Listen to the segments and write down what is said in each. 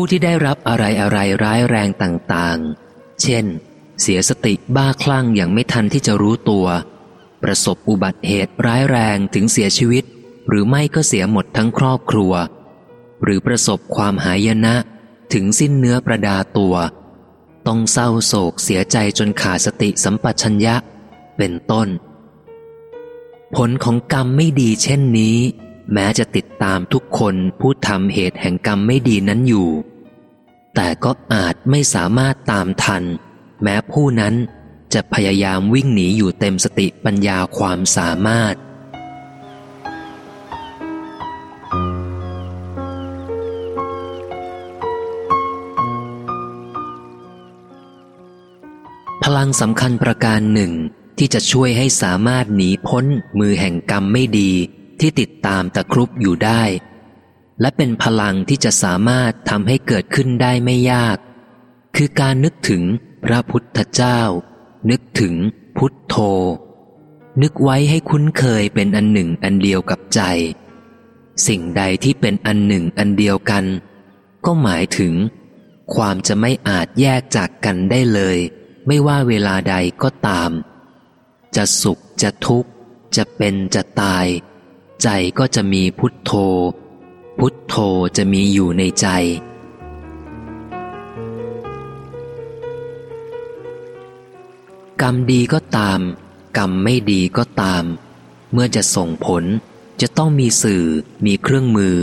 ผู้ที่ได้รับอะไรอะไรร้ายแรงต่างๆ เช่น เสียสติบ้าคลั่งอย่างไม่ทันที่จะรู้ตัว ประสบอุบัติเหตุร้ายแรงถึงเสียชีวิต หรือไม่ก็เสียหมดทั้งครอบครัว หรือประสบความหายนะ ถึงสิ้นเนื้อประดาตัว ต้องเศร้าโศกเสียใจจนขาดสติสัมปชัญญะ เป็นต้น ผลของกรรมไม่ดีเช่นนี้ แม้จะติดตามทุกคนผู้ทำเหตุแห่งกรรมไม่ดีนั้นอยู่ แต่ก็อาจไม่สามารถตามทัน แม้ผู้นั้นจะพยายามวิ่งหนีอยู่เต็มสติปัญญาความสามารถ พลังสำคัญประการหนึ่งที่จะช่วยให้สามารถหนีพ้นมือแห่งกรรมไม่ดี ที่ติดตามตะครุบอยู่ได้ และเป็นพลังที่จะสามารถทำให้เกิดขึ้นได้ไม่ยาก คือการนึกถึงพระพุทธเจ้า นึกถึงพุทโธ นึกไว้ให้คุ้นเคยเป็นอันหนึ่งอันเดียวกับใจ สิ่งใดที่เป็นอันหนึ่งอันเดียวกัน ก็หมายถึง ความจะไม่อาจแยกจากกันได้เลย ไม่ว่าเวลาใดก็ตาม จะสุขจะทุกข์ จะเป็นจะตาย ใจก็จะมีพุทโธ พุทโธจะมีอยู่ในใจ กรรมดีก็ตาม กรรมไม่ดีก็ตาม เมื่อจะส่งผลจะต้องมีสื่อ มีเครื่องมือ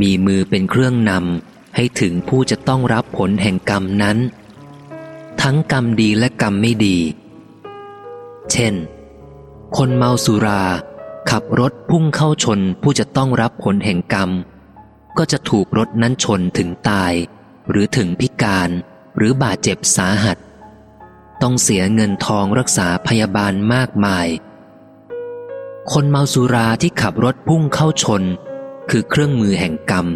มีมือเป็นเครื่องนำให้ถึงผู้จะต้องรับผลแห่งกรรมนั้น ทั้งกรรมดีและกรรมไม่ดี เช่น คนเมาสุรา ขับรถพุ่งเข้าชนผู้จะต้องรับผลแห่งกรรม ก็จะถูกรถนั้นชนถึงตาย หรือถึงพิการหรือบาดเจ็บสาหัส ต้องเสียเงินทองรักษาพยาบาลมากมาย คนเมาสุราที่ขับรถพุ่งเข้าชน คือเครื่องมือแห่งกรรม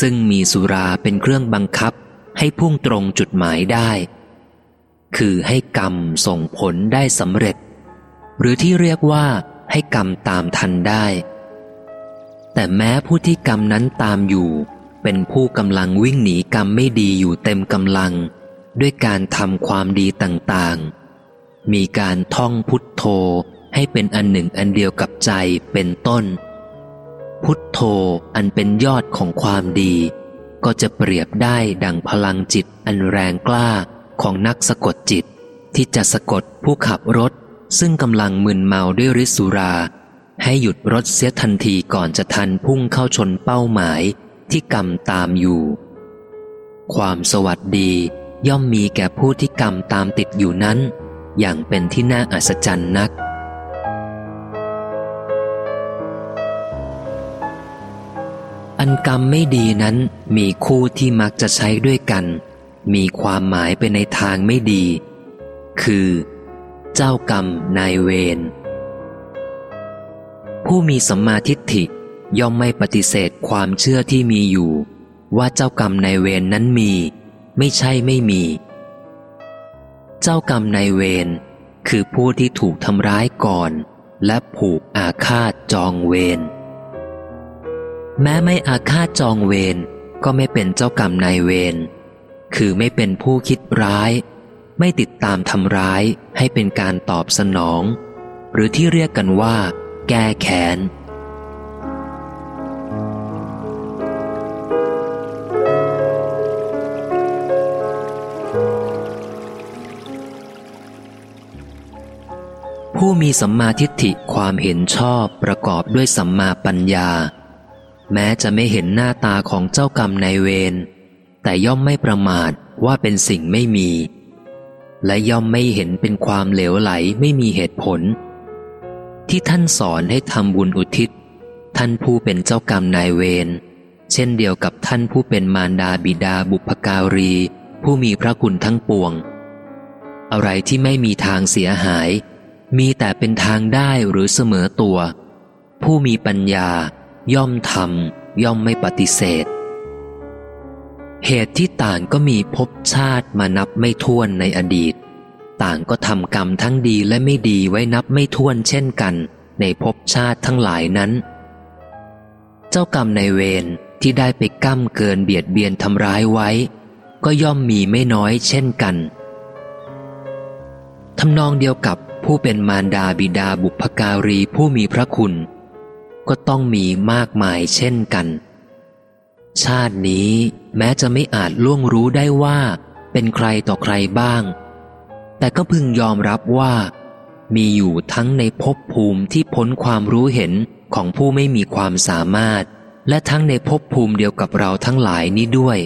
ซึ่งมีสุราเป็นเครื่องบังคับให้พุ่งตรงจุดหมายได้ คือให้กรรมส่งผลได้สำเร็จ หรือที่เรียกว่า ให้กรรมตามทันได้ แต่แม้ผู้ที่กรรมนั้นตามอยู่ เป็นผู้กำลังวิ่งหนีกรรมไม่ดีอยู่เต็มกำลัง ด้วยการทำความดีต่างๆ มีการท่องพุทโธให้เป็นอันหนึ่งอันเดียวกับใจเป็นต้น พุทโธอันเป็นยอดของความดี ก็จะเปรียบได้ดังพลังจิตอันแรงกล้าของนักสะกดจิต ที่จะสะกดผู้ขับรถ ซึ่งกำลังมึนเมาด้วยฤทธิสุรา ให้หยุดรถเสียทันทีก่อนจะทันพุ่งเข้าชนเป้าหมายที่กรรมตามอยู่ ความสวัสดีย่อมมีแก่ผู้ที่กรรมตามติดอยู่นั้น อย่างเป็นที่น่าอัศจรรย์นัก อันกรรมไม่ดีนั้นมีคู่ที่มักจะใช้ด้วยกัน มีความหมายไปในทางไม่ดี คือ เจ้ากรรมนายเวรผู้มีสัมมาทิฏฐิย่อมไม่ปฏิเสธความเชื่อที่มีอยู่ ว่าเจ้ากรรมนายเวรนนั้นมี ไม่ใช่ไม่มี เจ้ากรรมนายเวรคือผู้ที่ถูกทำร้ายก่อน และผูกอาฆาตจองเวรแม้ไม่อาฆาตจองเวรก็ไม่เป็นเจ้ากรรมนายเวรคือไม่เป็นผู้คิดร้าย ไม่ติดตามทำร้ายให้เป็นการตอบสนอง หรือที่เรียกกันว่า แก้แค้นผู้มีสัมมาทิฏฐิความเห็นชอบประกอบด้วยสัมมาปัญญา แม้จะไม่เห็นหน้าตาของเจ้ากรรมนายเวรแต่ย่อมไม่ประมาทว่าเป็นสิ่งไม่มี และย่อมไม่เห็นเป็นความเหลวไหลไม่มีเหตุผล ที่ท่านสอนให้ทำบุญอุทิศ ท่านผู้เป็นเจ้ากรรมนายเวรเช่นเดียวกับท่านผู้เป็นมารดาบิดาบุพการี ผู้มีพระคุณทั้งปวง อะไรที่ไม่มีทางเสียหาย มีแต่เป็นทางได้หรือเสมอตัว ผู้มีปัญญาย่อมทำย่อมไม่ปฏิเสธ เหตุที่ต่างก็มีภพชาติมานับไม่ถ้วนในอดีต ต่างก็ทำกรรมทั้งดีและไม่ดีไว้นับไม่ถ้วนเช่นกัน ในภพชาติทั้งหลายนั้น เจ้ากรรมในเวรที่ได้ไปก้ำเกินเบียดเบียนทำร้ายไว้ ก็ย่อมมีไม่น้อยเช่นกันทำนองเดียวกับผู้เป็นมารดาบิดาบุพการีผู้มีพระคุณ ก็ต้องมีมากมายเช่นกัน ชาตินี้ แม้จะไม่อาจล่วงรู้ได้ว่า เป็นใครต่อใครบ้าง แต่ก็พึงยอมรับว่า มีอยู่ทั้งในภพภูมิที่พ้นความรู้เห็นของผู้ไม่มีความสามารถ และทั้งในภพภูมิเดียวกับเราทั้งหลายนี้ด้วย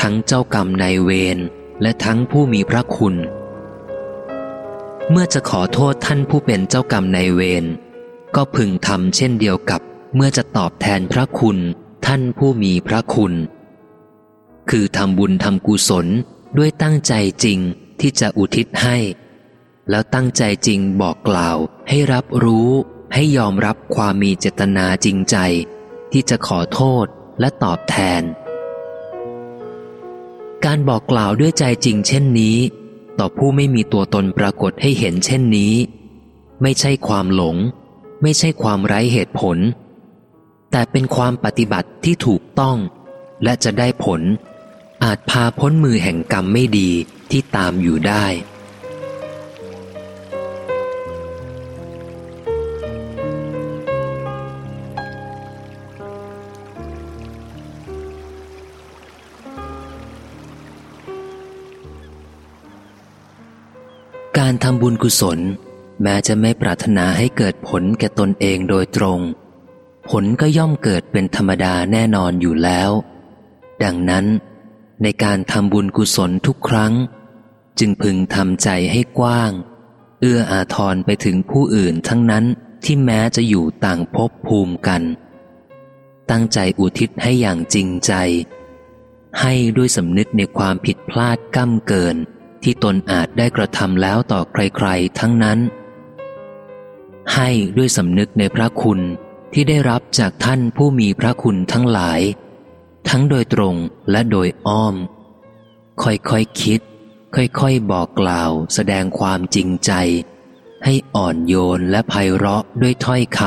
ทั้งเจ้ากรรมนายเวรและทั้งผู้มีพระคุณ เมื่อจะขอโทษท่านผู้เป็นเจ้ากรรมนายเวรก็พึงทำเช่นเดียวกับ เมื่อจะตอบแทนพระคุณ ท่านผู้มีพระคุณ คือทำบุญทำกุศลด้วยตั้งใจจริงที่จะอุทิศให้ แล้วตั้งใจจริงบอกกล่าวให้รับรู้ ให้ยอมรับความมีเจตนาจริงใจ ที่จะขอโทษและตอบแทน การบอกกล่าวด้วยใจจริงเช่นนี้ ต่อผู้ไม่มีตัวตนปรากฏให้เห็นเช่นนี้ ไม่ใช่ความหลง ไม่ใช่ความไร้เหตุผล แต่เป็นความปฏิบัติที่ถูกต้อง และจะได้ผล อาจพาพ้นมือแห่งกรรมไม่ดีที่ตามอยู่ได้ การทำบุญกุศล แม้จะไม่ปรารถนาให้เกิดผลแก่ตนเองโดยตรง ผลก็ย่อมเกิดเป็นธรรมดาแน่นอนอยู่แล้ว ดังนั้น ในการทำบุญกุศลทุกครั้ง จึงพึงทำใจให้กว้าง เอื้ออาทรไปถึงผู้อื่นทั้งนั้นที่แม้จะอยู่ต่างภพภูมิกัน ตั้งใจอุทิศให้อย่างจริงใจ ให้ด้วยสำนึกในความผิดพลาดก้ำเกิน ที่ตนอาจได้กระทำแล้วต่อใครๆ ทั้งนั้น ให้ด้วยสำนึกในพระคุณที่ได้รับจากท่านผู้มีพระคุณทั้งหลาย ทั้งโดยตรงและโดยอ้อม ค่อยๆคคิด ค่อยๆบอกกล่าวแสดงความจริงใจ ให้อ่อนโยนและไพเราะด้วยถ้อยค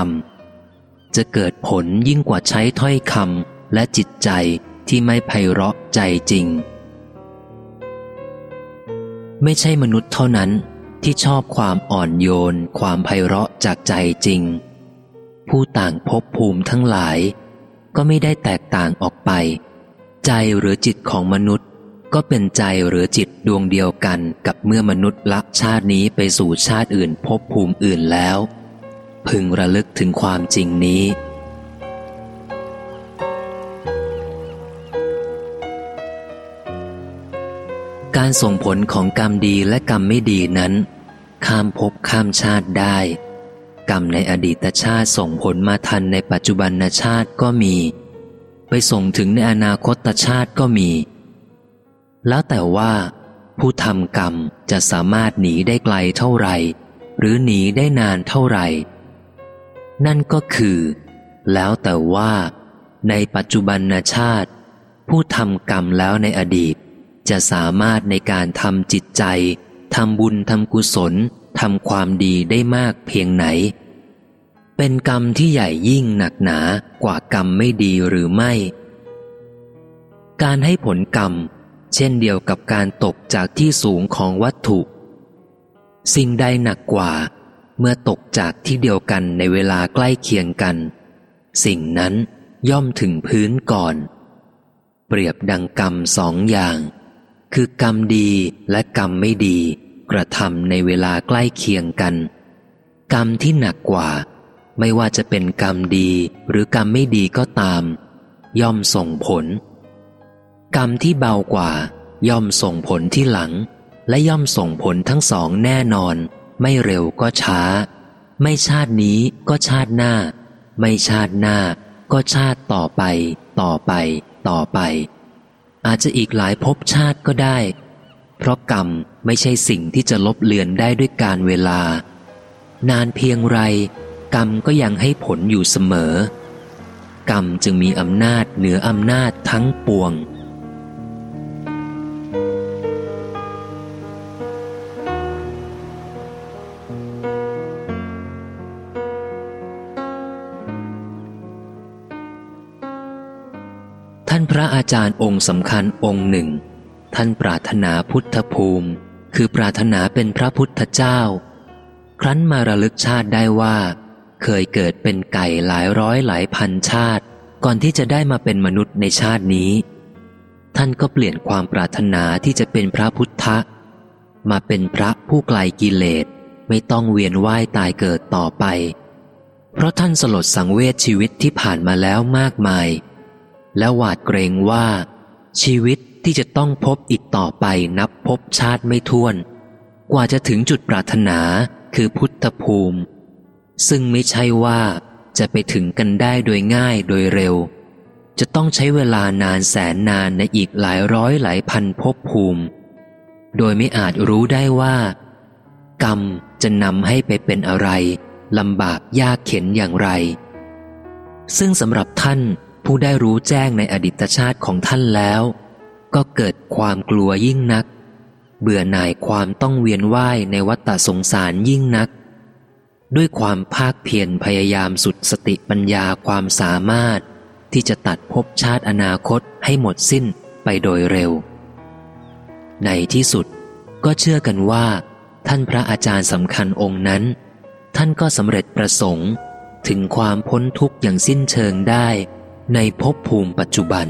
ำจะเกิดผลยิ่งกว่าใช้ถ้อยคำและจิตใจที่ไม่ไพเราะใจจริง ไม่ใช่มนุษย์เท่านั้นที่ชอบความอ่อนโยน ความไพเราะจากใจจริง ผู้ต่างพบภูมิทั้งหลาย ก็ไม่ได้แตกต่างออกไป ใจหรือจิตของมนุษย์ ก็เป็นใจหรือจิตดวงเดียวกันกับเมื่อมนุษย์ละชาตินี้ไปสู่ชาติอื่นพบภูมิอื่นแล้ว พึงระลึกถึงความจริงนี้การส่งผลของกรรมดีและกรรมไม่ดีนั้น ข้ามภพข้ามชาติได้ กรรมในอดีตชาติส่งผลมาทันในปัจจุบันชาติก็มี ไปส่งถึงในอนาคตชาติก็มี แล้วแต่ว่า ผู้ทำกรรมจะสามารถหนีได้ไกลเท่าไหร่ หรือหนีได้นานเท่าไหร่ นั่นก็คือ แล้วแต่ว่า ในปัจจุบันชาติ ผู้ทำกรรมแล้วในอดีต จะสามารถในการทำจิตใจทำบุญทำกุศล ทำความดีได้มากเพียงไหน เป็นกรรมที่ใหญ่ยิ่งหนักหนากว่ากรรมไม่ดีหรือไม่ การให้ผลกรรม เช่นเดียวกับการตกจากที่สูงของวัตถุ สิ่งใดหนักกว่า เมื่อตกจากที่เดียวกันในเวลาใกล้เคียงกัน สิ่งนั้นย่อมถึงพื้นก่อน เปรียบดังกรรมสองอย่าง คือกรรมดีและกรรมไม่ดี กระทำในเวลาใกล้เคียงกัน กรรมที่หนักกว่า ไม่ว่าจะเป็นกรรมดีหรือกรรมไม่ดีก็ตาม ย่อมส่งผล กรรมที่เบากว่า ย่อมส่งผลที่หลัง และย่อมส่งผลทั้งสองแน่นอน ไม่เร็วก็ช้า ไม่ชาตินี้ก็ชาติหน้า ไม่ชาติหน้าก็ชาติต่อไป ต่อไป ต่อไป อาจจะอีกหลายภพชาติก็ได้ เพราะกรรม ไม่ใช่สิ่งที่จะลบเลือนได้ด้วยการเวลา นานเพียงไร กรรมก็ยังให้ผลอยู่เสมอ กรรมจึงมีอำนาจเหนืออำนาจทั้งปวงานพระอาจารย์องค์สำคัญองค์หนึ่ง ท่านปรารถนาพุทธภูมิ คือปรารถนาเป็นพระพุทธเจ้า ครั้นมาระลึกชาติได้ว่า เคยเกิดเป็นไก่หลายร้อยหลายพันชาติ ก่อนที่จะได้มาเป็นมนุษย์ในชาตินี้ ท่านก็เปลี่ยนความปรารถนาที่จะเป็นพระพุทธมาเป็นพระผู้ไกลกิเลสไม่ต้องเวียนว่ายตายเกิดต่อไป เพราะท่านสลดสังเวชชีวิตที่ผ่านมาแล้วมากมาย และหวาดเกรงว่า ชีวิต ที่จะต้องพบอีกต่อไปนับพบชาติไม่ท้วน กว่าจะถึงจุดปรารถนาคือพุทธภูมิ ซึ่งไม่ใช่ว่าจะไปถึงกันได้โดยง่ายโดยเร็ว จะต้องใช้เวลานานแสนนานในอีกหลายร้อยหลายพันภพภูมิ โดยไม่อาจรู้ได้ว่า กรรมจะนำให้ไปเป็นอะไรลำบากยากเข็นอย่างไร ซึ่งสำหรับท่านผู้ได้รู้แจ้งในอดีตชาติของท่านแล้ว ก็เกิดความกลัวยิ่งนัก เบื่อหน่ายความต้องเวียนว่ายในวัฏสงสารยิ่งนัก ด้วยความภาคเพียรพยายามสุดสติปัญญาความสามารถ ที่จะตัดภพชาติอนาคตให้หมดสิ้นไปโดยเร็ว ในที่สุดก็เชื่อกันว่า ท่านพระอาจารย์สำคัญองค์นั้น ท่านก็สำเร็จประสงค์ถึงความพ้นทุกข์อย่างสิ้นเชิงได้ในภพภูมิปัจจุบัน